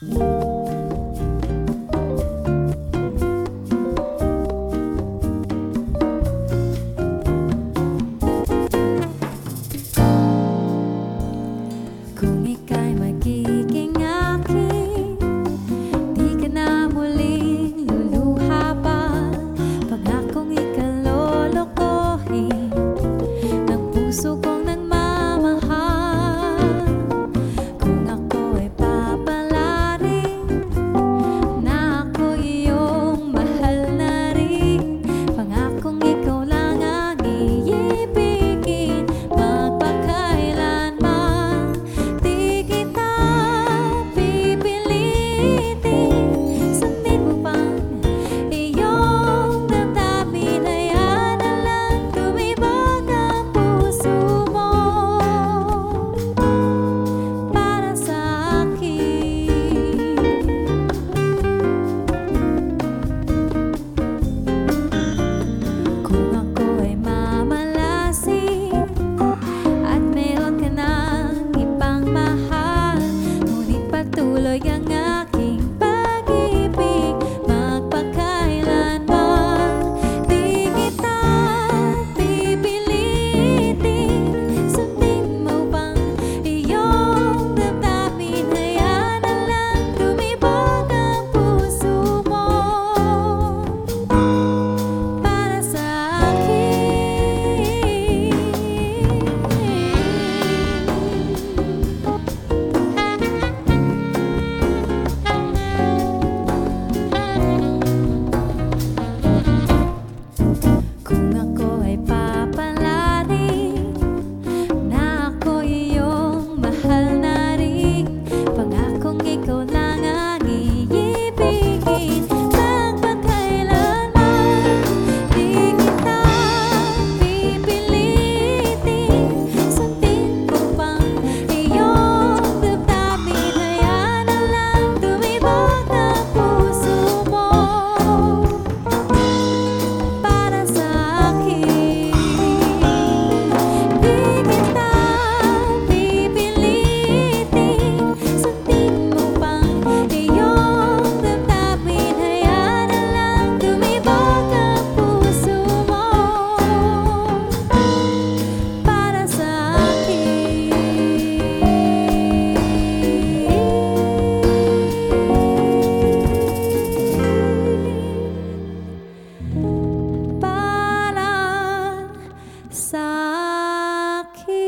Whoa. lời ngang ngang 막히